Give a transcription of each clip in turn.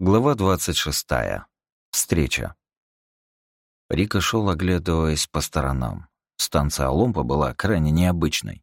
Глава 26. Встреча. Рика шел, оглядываясь по сторонам. Станция Оломпа была крайне необычной.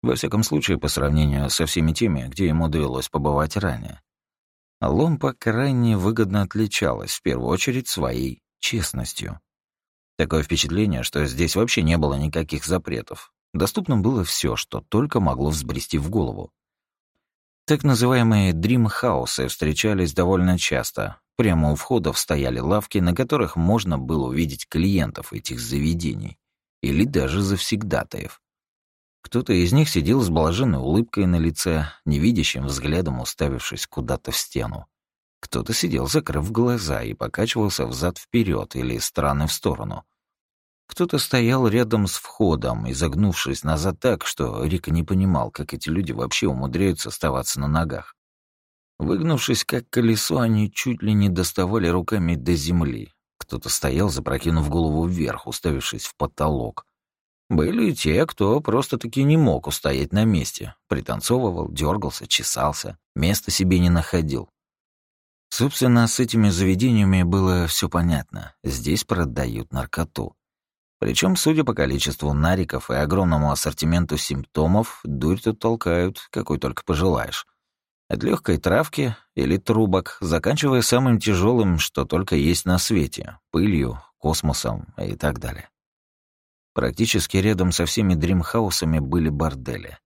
Во всяком случае, по сравнению со всеми теми, где ему довелось побывать ранее. Оломпа крайне выгодно отличалась, в первую очередь, своей честностью. Такое впечатление, что здесь вообще не было никаких запретов. Доступно было все, что только могло взбрести в голову. Так называемые дрим-хаусы встречались довольно часто. Прямо у входов стояли лавки, на которых можно было увидеть клиентов этих заведений. Или даже завсегдатаев. Кто-то из них сидел с блаженной улыбкой на лице, невидящим взглядом уставившись куда-то в стену. Кто-то сидел, закрыв глаза, и покачивался взад вперед или из в сторону. Кто-то стоял рядом с входом, изогнувшись назад так, что Рика не понимал, как эти люди вообще умудряются оставаться на ногах. Выгнувшись как колесо, они чуть ли не доставали руками до земли. Кто-то стоял, запрокинув голову вверх, уставившись в потолок. Были и те, кто просто-таки не мог устоять на месте. Пританцовывал, дергался, чесался, места себе не находил. Собственно, с этими заведениями было все понятно. Здесь продают наркоту. Причем, судя по количеству нариков и огромному ассортименту симптомов, дурь тут толкают, какой только пожелаешь. От легкой травки или трубок, заканчивая самым тяжелым, что только есть на свете — пылью, космосом и так далее. Практически рядом со всеми дримхаусами были бордели.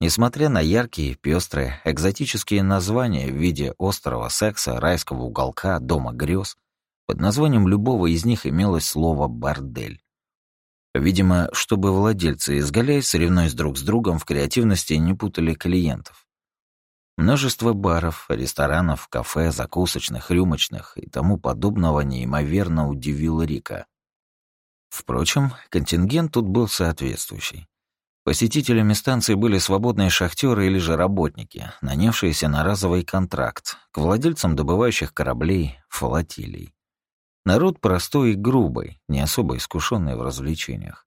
Несмотря на яркие, пестрые, экзотические названия в виде острова секса, райского уголка, дома грез, под названием любого из них имелось слово «бордель». Видимо, чтобы владельцы изгаляясь, соревнуясь друг с другом в креативности, не путали клиентов. Множество баров, ресторанов, кафе, закусочных, рюмочных и тому подобного неимоверно удивило Рика. Впрочем, контингент тут был соответствующий. Посетителями станции были свободные шахтеры или же работники, нанявшиеся на разовый контракт к владельцам добывающих кораблей, флотилий. Народ простой и грубый, не особо искушенный в развлечениях.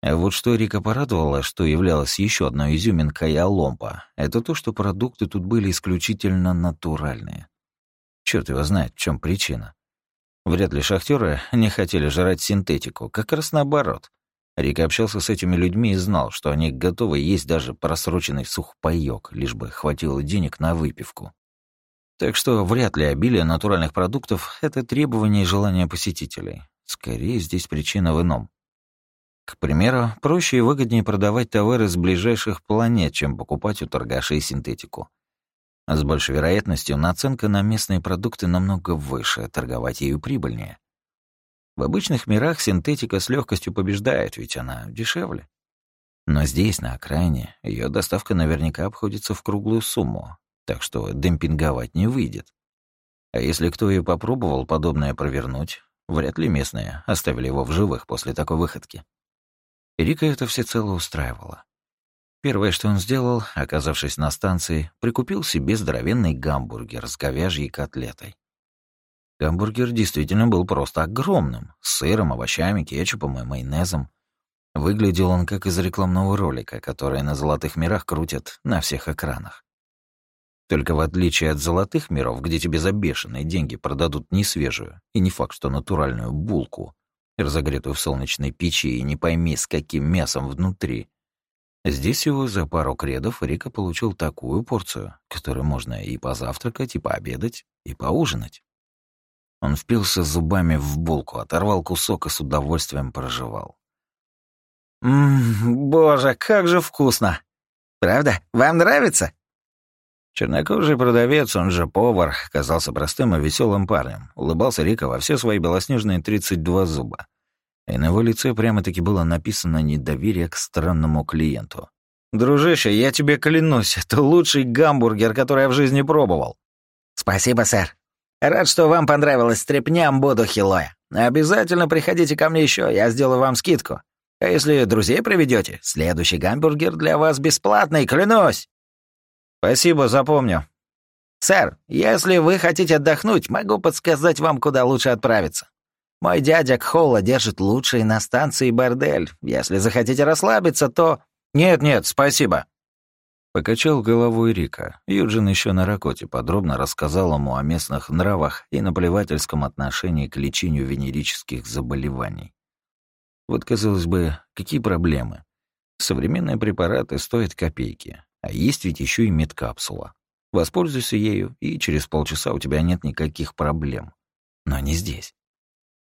А вот что Рика порадовало, что являлось еще одной изюминкой Аломпа, это то, что продукты тут были исключительно натуральные. Черт его знает, в чем причина. Вряд ли шахтеры не хотели жрать синтетику, как раз наоборот. Рика общался с этими людьми и знал, что они готовы есть даже просроченный сухпайок, лишь бы хватило денег на выпивку. Так что вряд ли обилие натуральных продуктов — это требование и желание посетителей. Скорее, здесь причина в ином. К примеру, проще и выгоднее продавать товары с ближайших планет, чем покупать у торгашей синтетику. С большей вероятностью наценка на местные продукты намного выше, торговать ею прибыльнее. В обычных мирах синтетика с легкостью побеждает, ведь она дешевле. Но здесь, на окраине, ее доставка наверняка обходится в круглую сумму, так что демпинговать не выйдет. А если кто и попробовал подобное провернуть, вряд ли местные оставили его в живых после такой выходки. Рика это всецело устраивало. Первое, что он сделал, оказавшись на станции, прикупил себе здоровенный гамбургер с говяжьей котлетой. Гамбургер действительно был просто огромным, с сыром, овощами, кетчупом и майонезом. Выглядел он как из рекламного ролика, который на «Золотых мирах» крутят на всех экранах. Только в отличие от золотых миров, где тебе за бешеные деньги продадут не свежую и не факт, что натуральную булку, разогретую в солнечной печи и не пойми с каким мясом внутри. Здесь его за пару кредов Рика получил такую порцию, которую можно и позавтракать, и пообедать, и поужинать. Он впился зубами в булку, оторвал кусок и с удовольствием проживал. «Ммм, боже, как же вкусно! Правда? Вам нравится?» Чернокожий продавец, он же повар, казался простым и веселым парнем. Улыбался Рика во все свои белоснежные 32 зуба. И на его лице прямо-таки было написано недоверие к странному клиенту. «Дружище, я тебе клянусь, это лучший гамбургер, который я в жизни пробовал». «Спасибо, сэр. Рад, что вам понравилась стряпня Мбоду Хилоя. Обязательно приходите ко мне еще, я сделаю вам скидку. А если друзей приведете, следующий гамбургер для вас бесплатный, клянусь!» «Спасибо, запомню». «Сэр, если вы хотите отдохнуть, могу подсказать вам, куда лучше отправиться. Мой дядя Кхола держит лучший на станции бордель. Если захотите расслабиться, то...» «Нет-нет, спасибо». Покачал головой Рика. Юджин еще на Ракоте подробно рассказал ему о местных нравах и наплевательском отношении к лечению венерических заболеваний. Вот, казалось бы, какие проблемы? Современные препараты стоят копейки, а есть ведь еще и медкапсула. Воспользуйся ею, и через полчаса у тебя нет никаких проблем. Но не здесь.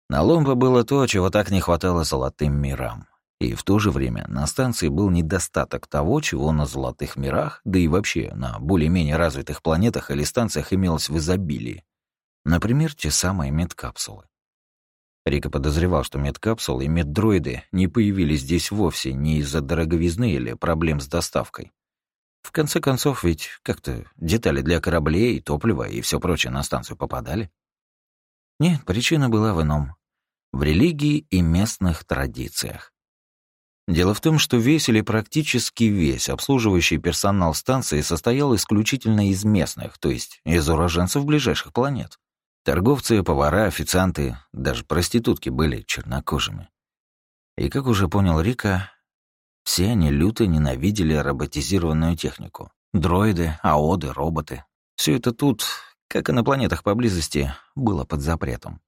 На Ломбо было то, чего так не хватало золотым мирам. И в то же время на станции был недостаток того, чего на Золотых мирах, да и вообще на более-менее развитых планетах или станциях имелось в изобилии. Например, те самые медкапсулы. Рика подозревал, что медкапсулы и меддроиды не появились здесь вовсе не из-за дороговизны или проблем с доставкой. В конце концов, ведь как-то детали для кораблей, топлива и все прочее на станцию попадали. Нет, причина была в ином. В религии и местных традициях. Дело в том, что весь или практически весь обслуживающий персонал станции состоял исключительно из местных, то есть из уроженцев ближайших планет. Торговцы, повара, официанты, даже проститутки были чернокожими. И, как уже понял Рика, все они люто ненавидели роботизированную технику. Дроиды, аоды, роботы. Все это тут, как и на планетах поблизости, было под запретом.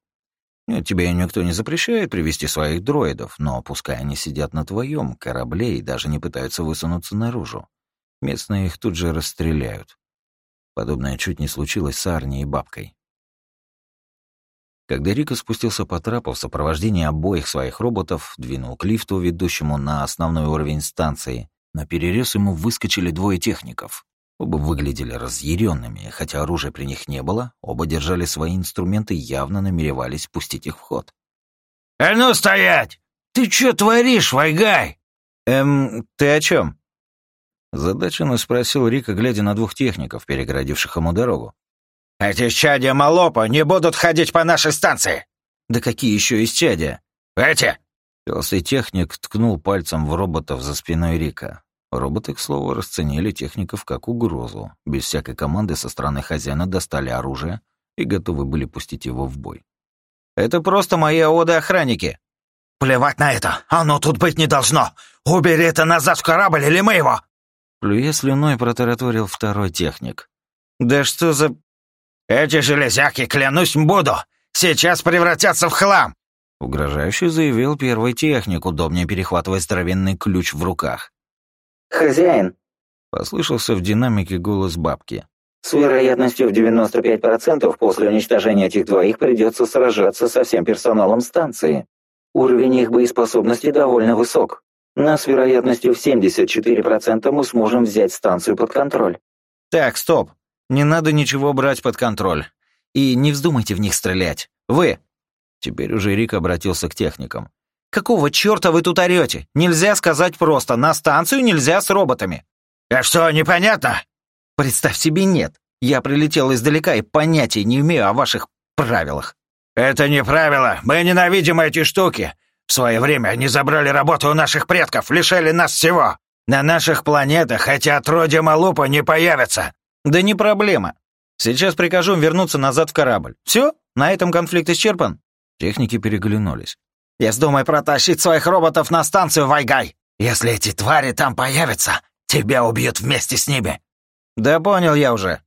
Э, тебе никто не запрещает привести своих дроидов, но пускай они сидят на твоем корабле и даже не пытаются высунуться наружу. Местные их тут же расстреляют. Подобное чуть не случилось с Арни и бабкой. Когда Рика спустился по трапу в сопровождении обоих своих роботов, двинул к лифту, ведущему на основной уровень станции, на перерез ему выскочили двое техников. Оба выглядели разъяренными, хотя оружия при них не было, оба держали свои инструменты и явно намеревались пустить их в ход. «А ну стоять! Ты что творишь, Вайгай?» «Эм, ты о чем? Задаченно спросил Рика, глядя на двух техников, перегородивших ему дорогу. «Эти чадья Малопа не будут ходить по нашей станции!» «Да какие еще исчадия?» «Эти!» Толстый техник ткнул пальцем в роботов за спиной Рика. Роботы, к слову, расценили техников как угрозу. Без всякой команды со стороны хозяина достали оружие и готовы были пустить его в бой. «Это просто мои оды-охранники!» «Плевать на это! Оно тут быть не должно! Убери это назад в корабль, или мы его!» Плюя слюной протараторил второй техник. «Да что за...» «Эти железяки, клянусь, буду! Сейчас превратятся в хлам!» Угрожающе заявил первый техник, удобнее перехватывая здоровенный ключ в руках. «Хозяин!» — послышался в динамике голос бабки. «С вероятностью в 95% после уничтожения этих двоих придется сражаться со всем персоналом станции. Уровень их боеспособности довольно высок. Но с вероятностью в 74% мы сможем взять станцию под контроль». «Так, стоп. Не надо ничего брать под контроль. И не вздумайте в них стрелять. Вы!» Теперь уже Рик обратился к техникам. Какого черта вы тут орете? Нельзя сказать просто. На станцию нельзя с роботами. А что, непонятно? Представь себе, нет. Я прилетел издалека и понятия не имею о ваших правилах. Это не правила. Мы ненавидим эти штуки. В свое время они забрали работу у наших предков, лишили нас всего. На наших планетах эти отродья Малупа не появятся. Да не проблема. Сейчас прикажу им вернуться назад в корабль. Все? На этом конфликт исчерпан? Техники переглянулись. Я вздумай протащить своих роботов на станцию Вайгай. Если эти твари там появятся, тебя убьют вместе с ними». «Да понял я уже».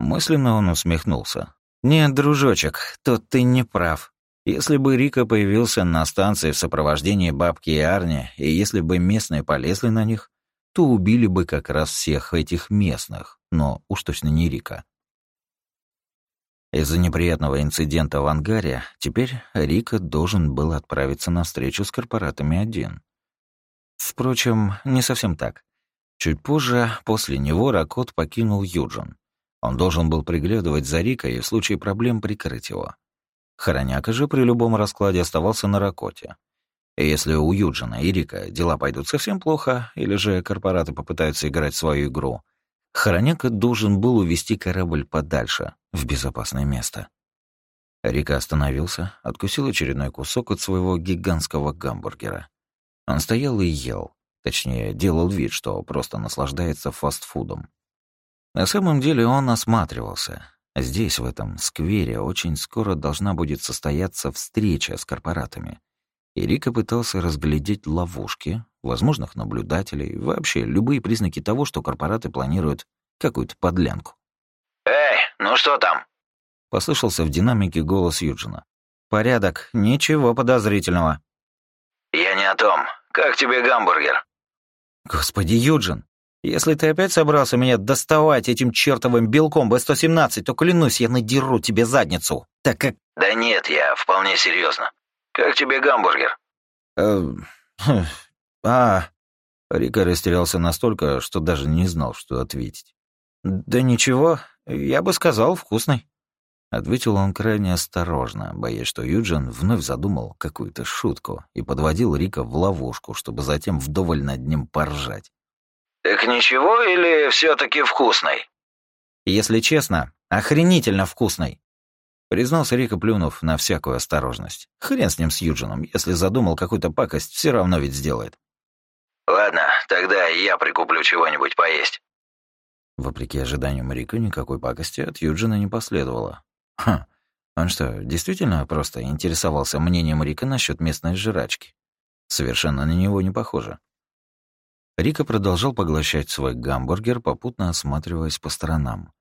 Мысленно он усмехнулся. «Нет, дружочек, тут ты не прав. Если бы Рика появился на станции в сопровождении бабки и Арни, и если бы местные полезли на них, то убили бы как раз всех этих местных, но уж точно не Рика. Из-за неприятного инцидента в ангаре теперь Рика должен был отправиться на встречу с корпоратами один. Впрочем, не совсем так. Чуть позже, после него, Ракот покинул Юджин. Он должен был приглядывать за Рика и в случае проблем прикрыть его. Хороняка же при любом раскладе оставался на Ракоте. Если у Юджина и Рика дела пойдут совсем плохо, или же корпораты попытаются играть свою игру, Хороняка должен был увести корабль подальше, в безопасное место. Рика остановился, откусил очередной кусок от своего гигантского гамбургера. Он стоял и ел, точнее, делал вид, что просто наслаждается фастфудом. На самом деле он осматривался. Здесь, в этом сквере, очень скоро должна будет состояться встреча с корпоратами. И Рика пытался разглядеть ловушки, возможных наблюдателей, вообще любые признаки того, что корпораты планируют какую-то подлянку. «Эй, ну что там?» Послышался в динамике голос Юджина. «Порядок, ничего подозрительного». «Я не о том. Как тебе гамбургер?» «Господи, Юджин, если ты опять собрался меня доставать этим чертовым белком Б-117, то клянусь, я надеру тебе задницу, так как...» «Да нет, я вполне серьезно. Как тебе гамбургер?» «Э, хм, а...» Рика растерялся настолько, что даже не знал, что ответить. «Да ничего, я бы сказал, вкусный». Ответил он крайне осторожно, боясь, что Юджин вновь задумал какую-то шутку и подводил Рика в ловушку, чтобы затем вдоволь над ним поржать. «Так ничего или все таки вкусный?» «Если честно, охренительно вкусный», признался Рика, плюнув на всякую осторожность. Хрен с ним с Юджином, если задумал какую-то пакость, все равно ведь сделает. «Ладно, тогда я прикуплю чего-нибудь поесть». Вопреки ожиданиям Рика, никакой пакости от Юджина не последовало. Ха, он что, действительно просто интересовался мнением Рика насчет местной жрачки? Совершенно на него не похоже. Рика продолжал поглощать свой гамбургер, попутно осматриваясь по сторонам.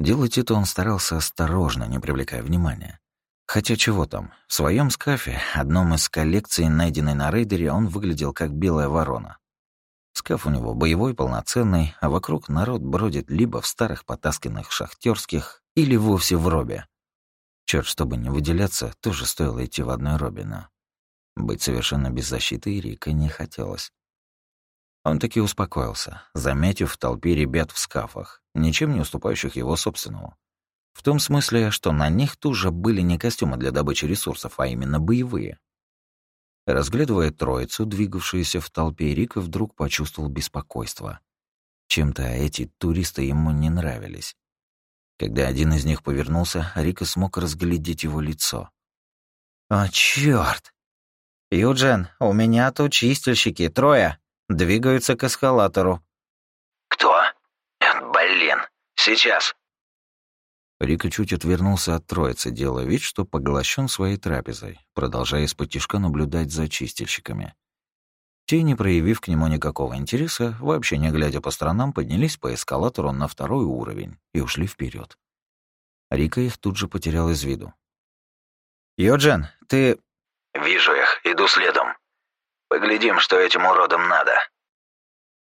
Делать это он старался осторожно, не привлекая внимания. Хотя чего там, в своем скафе, одном из коллекций, найденной на рейдере, он выглядел как белая ворона. Скаф у него боевой, полноценный, а вокруг народ бродит либо в старых потасканных шахтерских, или вовсе в робе. Черт, чтобы не выделяться, тоже стоило идти в одной робе, но... Быть совершенно без защиты Рика не хотелось. Он таки успокоился, заметив в толпе ребят в скафах, ничем не уступающих его собственному. В том смысле, что на них тоже были не костюмы для добычи ресурсов, а именно боевые. Разглядывая троицу, двигавшуюся в толпе, Рика вдруг почувствовал беспокойство. Чем-то эти туристы ему не нравились. Когда один из них повернулся, Рика смог разглядеть его лицо. «О, чёрт! Юджин, у меня тут чистильщики, трое!» Двигаются к эскалатору. «Кто? Блин, сейчас!» Рика чуть отвернулся от троицы, делая вид, что поглощен своей трапезой, продолжая из-под наблюдать за чистильщиками. Те, не проявив к нему никакого интереса, вообще не глядя по сторонам, поднялись по эскалатору на второй уровень и ушли вперед. Рика их тут же потерял из виду. «Йоджин, ты...» «Вижу их, иду следом», Поглядим, что этим уродам надо».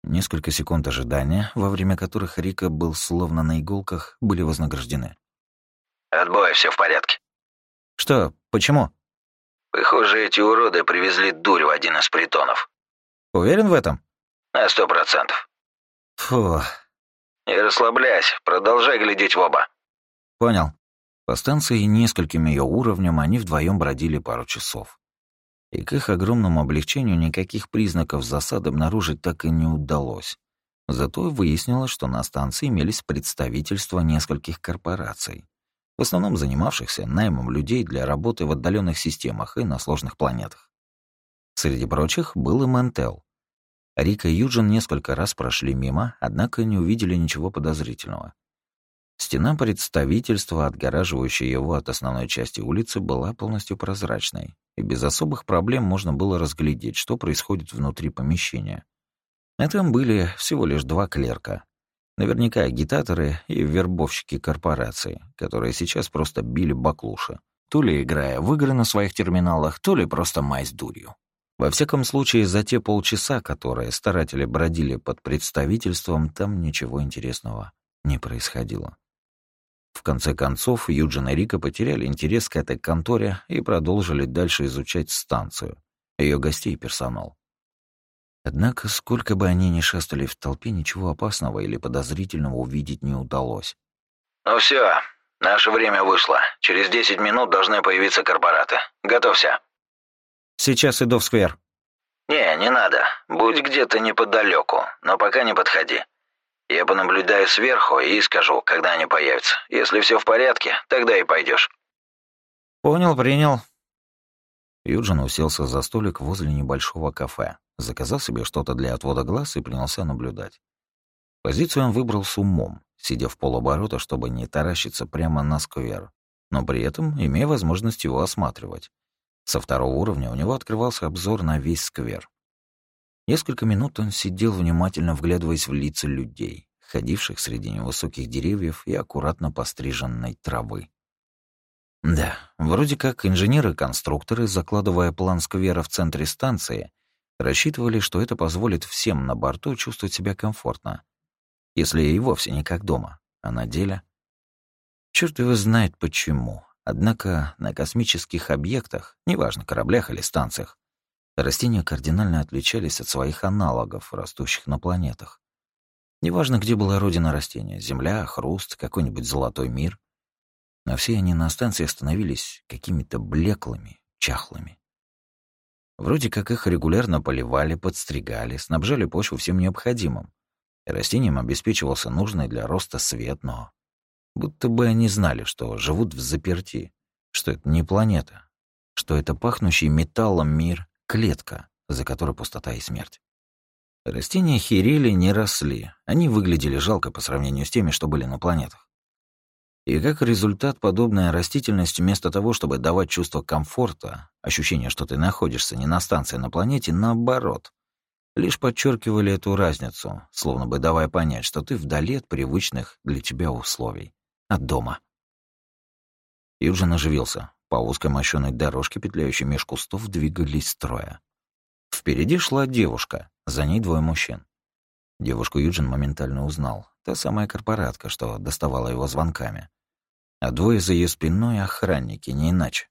Несколько секунд ожидания, во время которых Рика был словно на иголках, были вознаграждены. «Отбой, все в порядке». «Что? Почему?» «Похоже, эти уроды привезли дурь в один из притонов». «Уверен в этом?» «На сто процентов». «Фу...» «Не расслабляйся, продолжай глядеть в оба». «Понял». По станции нескольким ее уровням они вдвоем бродили пару часов и к их огромному облегчению никаких признаков засады обнаружить так и не удалось. Зато выяснилось, что на станции имелись представительства нескольких корпораций, в основном занимавшихся наймом людей для работы в отдаленных системах и на сложных планетах. Среди прочих был и Ментел. Рика и Юджин несколько раз прошли мимо, однако не увидели ничего подозрительного. Стена представительства, отгораживающая его от основной части улицы, была полностью прозрачной, и без особых проблем можно было разглядеть, что происходит внутри помещения. А там были всего лишь два клерка. Наверняка агитаторы и вербовщики корпорации, которые сейчас просто били баклуши, то ли играя в игры на своих терминалах, то ли просто мазь дурью. Во всяком случае, за те полчаса, которые старатели бродили под представительством, там ничего интересного не происходило. В конце концов, Юджин и Рика потеряли интерес к этой конторе и продолжили дальше изучать станцию, ее гостей и персонал. Однако, сколько бы они ни шастали в толпе, ничего опасного или подозрительного увидеть не удалось. «Ну все, наше время вышло. Через десять минут должны появиться корпораты. Готовься». «Сейчас иду в сквер». «Не, не надо. Будь где-то неподалеку, но пока не подходи. Я понаблюдаю сверху и скажу, когда они появятся. Если все в порядке, тогда и пойдешь. Понял, принял. Юджин уселся за столик возле небольшого кафе, заказал себе что-то для отвода глаз и принялся наблюдать. Позицию он выбрал с умом, сидя в полоборота, чтобы не таращиться прямо на сквер, но при этом имея возможность его осматривать. Со второго уровня у него открывался обзор на весь сквер. Несколько минут он сидел, внимательно вглядываясь в лица людей, ходивших среди невысоких деревьев и аккуратно постриженной травы. Да, вроде как инженеры-конструкторы, закладывая план сквера в центре станции, рассчитывали, что это позволит всем на борту чувствовать себя комфортно, если и вовсе не как дома, а на деле... Черт его знает почему. Однако на космических объектах, неважно, кораблях или станциях, растения кардинально отличались от своих аналогов, растущих на планетах. Неважно, где была родина растения — земля, хруст, какой-нибудь золотой мир. Но все они на станции становились какими-то блеклыми, чахлыми. Вроде как их регулярно поливали, подстригали, снабжали почву всем необходимым. Растениям обеспечивался нужный для роста свет, но будто бы они знали, что живут в заперти, что это не планета, что это пахнущий металлом мир — клетка, за которой пустота и смерть. Растения херели не росли, они выглядели жалко по сравнению с теми, что были на планетах. И как результат, подобная растительность вместо того, чтобы давать чувство комфорта, ощущение, что ты находишься не на станции а на планете, наоборот, лишь подчеркивали эту разницу, словно бы давая понять, что ты вдали от привычных для тебя условий, от дома. Юджин оживился. По узкой мощёной дорожке, петляющей меж кустов, двигались строя. Впереди шла девушка, за ней двое мужчин. Девушку Юджин моментально узнал. Та самая корпоратка, что доставала его звонками а двое за ее спиной охранники, не иначе.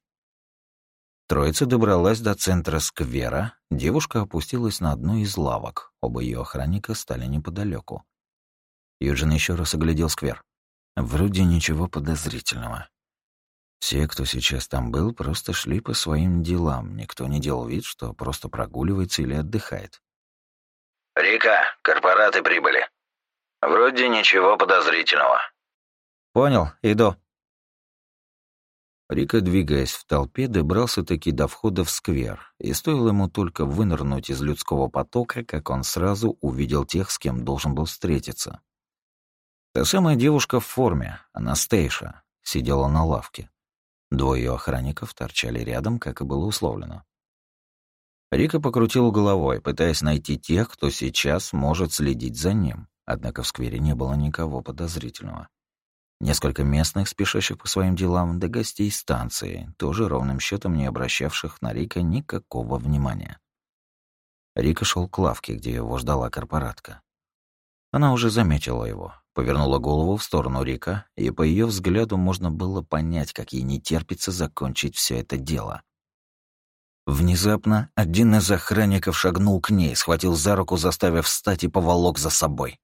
Троица добралась до центра сквера, девушка опустилась на одну из лавок, оба ее охранника стали неподалеку. Юджин еще раз оглядел сквер. Вроде ничего подозрительного. Все, кто сейчас там был, просто шли по своим делам, никто не делал вид, что просто прогуливается или отдыхает. «Рика, корпораты прибыли. Вроде ничего подозрительного». «Понял, иду». Рика, двигаясь в толпе, добрался-таки до входа в сквер, и стоило ему только вынырнуть из людского потока, как он сразу увидел тех, с кем должен был встретиться. Та самая девушка в форме, Анастейша, сидела на лавке. Двое охранников торчали рядом, как и было условлено. Рика покрутил головой, пытаясь найти тех, кто сейчас может следить за ним, однако в сквере не было никого подозрительного. Несколько местных, спешащих по своим делам, до гостей станции, тоже ровным счетом не обращавших на Рика никакого внимания. Рика шел к лавке, где его ждала корпоратка. Она уже заметила его, повернула голову в сторону Рика, и по ее взгляду можно было понять, как ей не терпится закончить все это дело. Внезапно один из охранников шагнул к ней, схватил за руку, заставив встать и поволок за собой.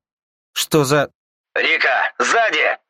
«Что за...» «Рика, сзади!»